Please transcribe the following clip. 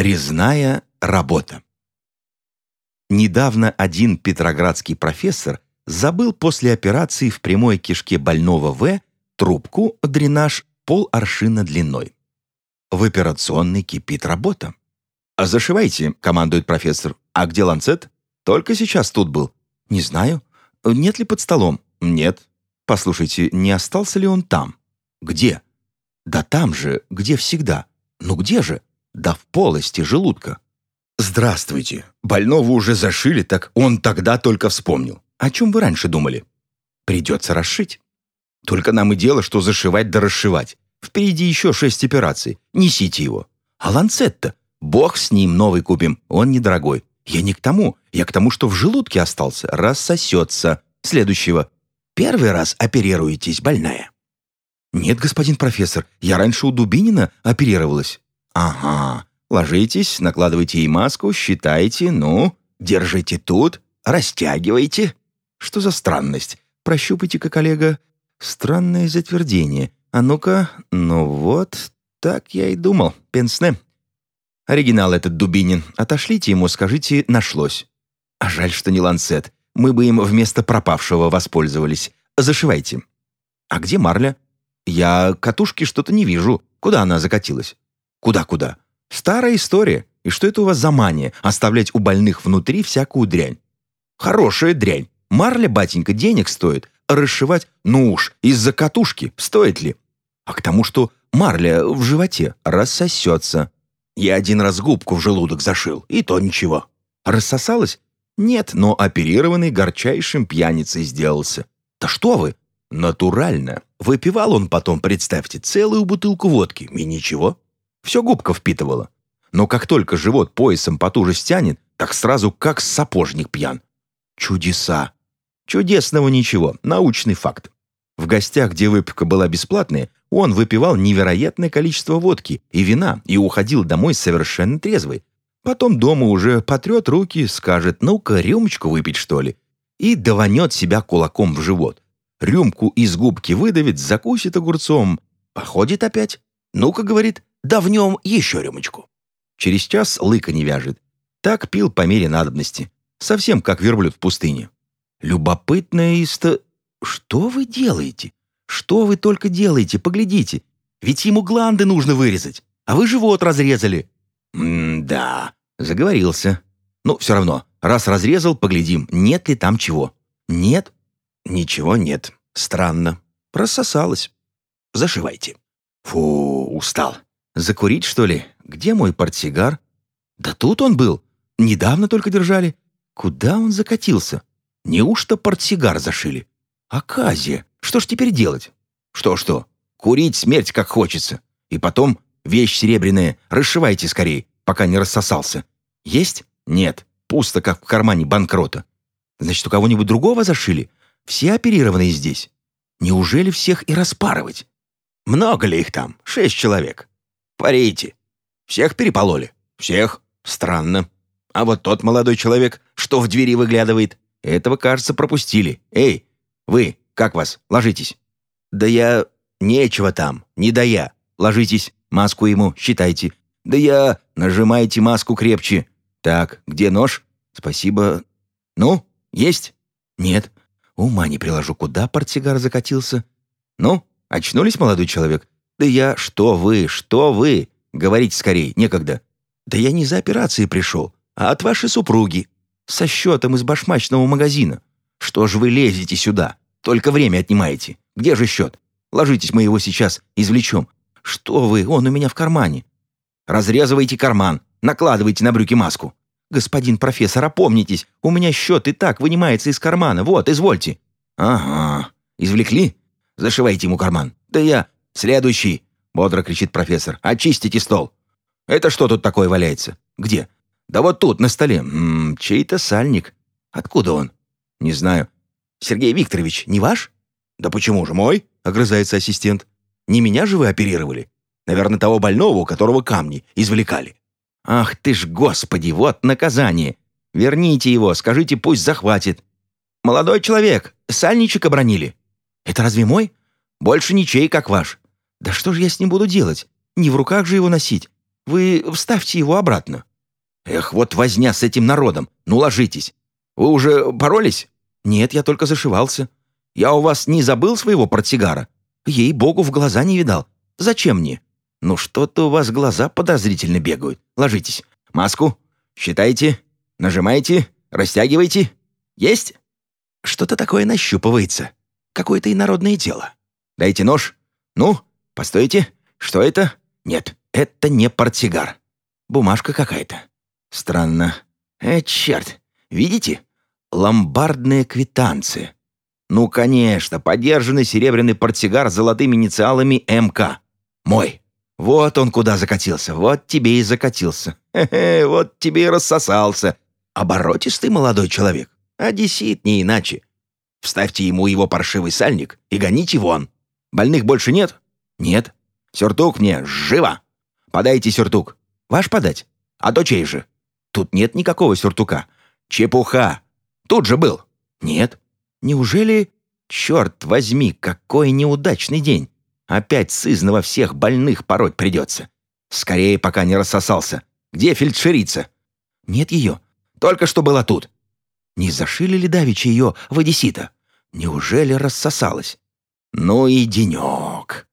Резная работа. Недавно один петроградский профессор забыл после операции в прямой кишке больного В трубку, дренаж, пол аршина длиной. В операционной кипит работа. «А зашивайте», — командует профессор. «А где ланцет?» «Только сейчас тут был». «Не знаю. Нет ли под столом?» «Нет». «Послушайте, не остался ли он там?» «Где?» «Да там же, где всегда». «Ну где же?» «Да в полости желудка». «Здравствуйте. Больного уже зашили, так он тогда только вспомнил. О чем вы раньше думали?» «Придется расшить». «Только нам и дело, что зашивать да расшивать. Впереди еще шесть операций. Несите его». «А ланцет-то? Бог с ним, новый купим, он недорогой. Я не к тому, я к тому, что в желудке остался, рассосется. Следующего. Первый раз оперируетесь, больная. Нет, господин профессор, я раньше у Дубинина оперировалась. Ага, ложитесь, накладывайте ей маску, считайте, ну, держите тут, растягивайте. Что за странность? Прощупайте-ка, коллега. Странное затвердение. А ну-ка, ну вот, так я и думал, пенсне. Оригинал этот Дубинин. Отошлите ему, скажите, нашлось. А жаль, что не ланцет. Мы бы им вместо пропавшего воспользовались. Зашивайте. А где Марля? Я катушки что-то не вижу. Куда она закатилась? Куда-куда? Старая история. И что это у вас за мания? Оставлять у больных внутри всякую дрянь. Хорошая дрянь. Марля, батенька, денег стоит. расшивать, ну уж, из-за катушки, стоит ли? А к тому, что марля в животе рассосется. Я один раз губку в желудок зашил, и то ничего. Рассосалась? Нет, но оперированный горчайшим пьяницей сделался. Да что вы! Натурально. Выпивал он потом, представьте, целую бутылку водки, и ничего. Все губка впитывала. Но как только живот поясом потуже стянет, так сразу как сапожник пьян. Чудеса. Чудесного ничего, научный факт. В гостях, где выпивка была бесплатная, он выпивал невероятное количество водки и вина и уходил домой совершенно трезвый. Потом дома уже потрет руки, скажет «ну-ка, рюмочку выпить, что ли?» и даванет себя кулаком в живот. Рюмку из губки выдавит, закусит огурцом. Походит опять. «Ну-ка», — говорит, «да в нем еще рюмочку». Через час лыка не вяжет. Так пил по мере надобности. Совсем как верблюд в пустыне. Любопытная иста... «Что вы делаете? Что вы только делаете? Поглядите. Ведь ему гланды нужно вырезать, а вы живот разрезали». «М-да», — заговорился. «Ну, все равно, раз разрезал, поглядим, нет ли там чего». «Нет?» «Ничего нет. Странно. Прососалось. Зашивайте». «Фу, устал. Закурить, что ли? Где мой портсигар?» «Да тут он был. Недавно только держали. Куда он закатился? Неужто портсигар зашили?» Аказия, что ж теперь делать? Что-что? Курить смерть как хочется. И потом, вещь серебряная, расшивайте скорее, пока не рассосался. Есть? Нет. Пусто, как в кармане банкрота. Значит, у кого-нибудь другого зашили? Все оперированные здесь. Неужели всех и распарывать? Много ли их там? Шесть человек. Парите. Всех перепололи? Всех. Странно. А вот тот молодой человек, что в двери выглядывает, этого, кажется, пропустили. Эй, вы, как вас? Ложитесь». «Да я... Нечего там, не да я. Ложитесь, маску ему, считайте. Да я... Нажимайте маску крепче. Так, где нож? Спасибо. Ну, есть? Нет. Ума не приложу, куда портсигар закатился? Ну, очнулись, молодой человек? Да я... Что вы, что вы? Говорите скорее, некогда. Да я не за операцией пришел, а от вашей супруги. Со счетом из башмачного магазина. Что ж вы лезете сюда? Только время отнимаете. Где же счет? Ложитесь, мы его сейчас извлечем. Что вы, он у меня в кармане. Разрезывайте карман, накладывайте на брюки маску. Господин профессор, опомнитесь, у меня счет и так вынимается из кармана. Вот, извольте. Ага, извлекли? Зашивайте ему карман. Да я... Следующий, бодро кричит профессор. Очистите стол. Это что тут такое валяется? Где? Да вот тут, на столе. М -м, чей-то сальник. Откуда он? Не знаю. «Сергей Викторович, не ваш?» «Да почему же мой?» — огрызается ассистент. «Не меня же вы оперировали? Наверное, того больного, у которого камни извлекали». «Ах ты ж, господи, вот наказание! Верните его, скажите, пусть захватит». «Молодой человек, сальничек обронили». «Это разве мой? Больше ничей, как ваш». «Да что же я с ним буду делать? Не в руках же его носить. Вы вставьте его обратно». «Эх, вот возня с этим народом. Ну, ложитесь. Вы уже боролись?» «Нет, я только зашивался. Я у вас не забыл своего портсигара? Ей-богу, в глаза не видал. Зачем мне?» «Ну, что-то у вас глаза подозрительно бегают. Ложитесь. Маску. Считайте. Нажимайте. Растягивайте. Есть?» «Что-то такое нащупывается. Какое-то инородное дело. Дайте нож. Ну, постойте. Что это? Нет, это не портсигар. Бумажка какая-то. Странно. Э, черт. Видите? Ломбардная квитанция. Ну, конечно, подержанный серебряный портсигар с золотыми инициалами МК. Мой. Вот он куда закатился, вот тебе и закатился. Хе-хе, вот тебе и рассосался. Оборотистый молодой человек. Одессит не иначе. Вставьте ему его паршивый сальник и гоните вон. Больных больше нет? Нет. Сюртук мне, живо! Подайте сюртук. Ваш подать? А то чей же? Тут нет никакого сюртука. Чепуха. Тут же был. Нет. Неужели... Черт возьми, какой неудачный день. Опять сызно во всех больных пороть придется. Скорее, пока не рассосался. Где фельдшерица? Нет ее. Только что была тут. Не зашили ли давеча ее в одессита? Неужели рассосалась? Ну и денек.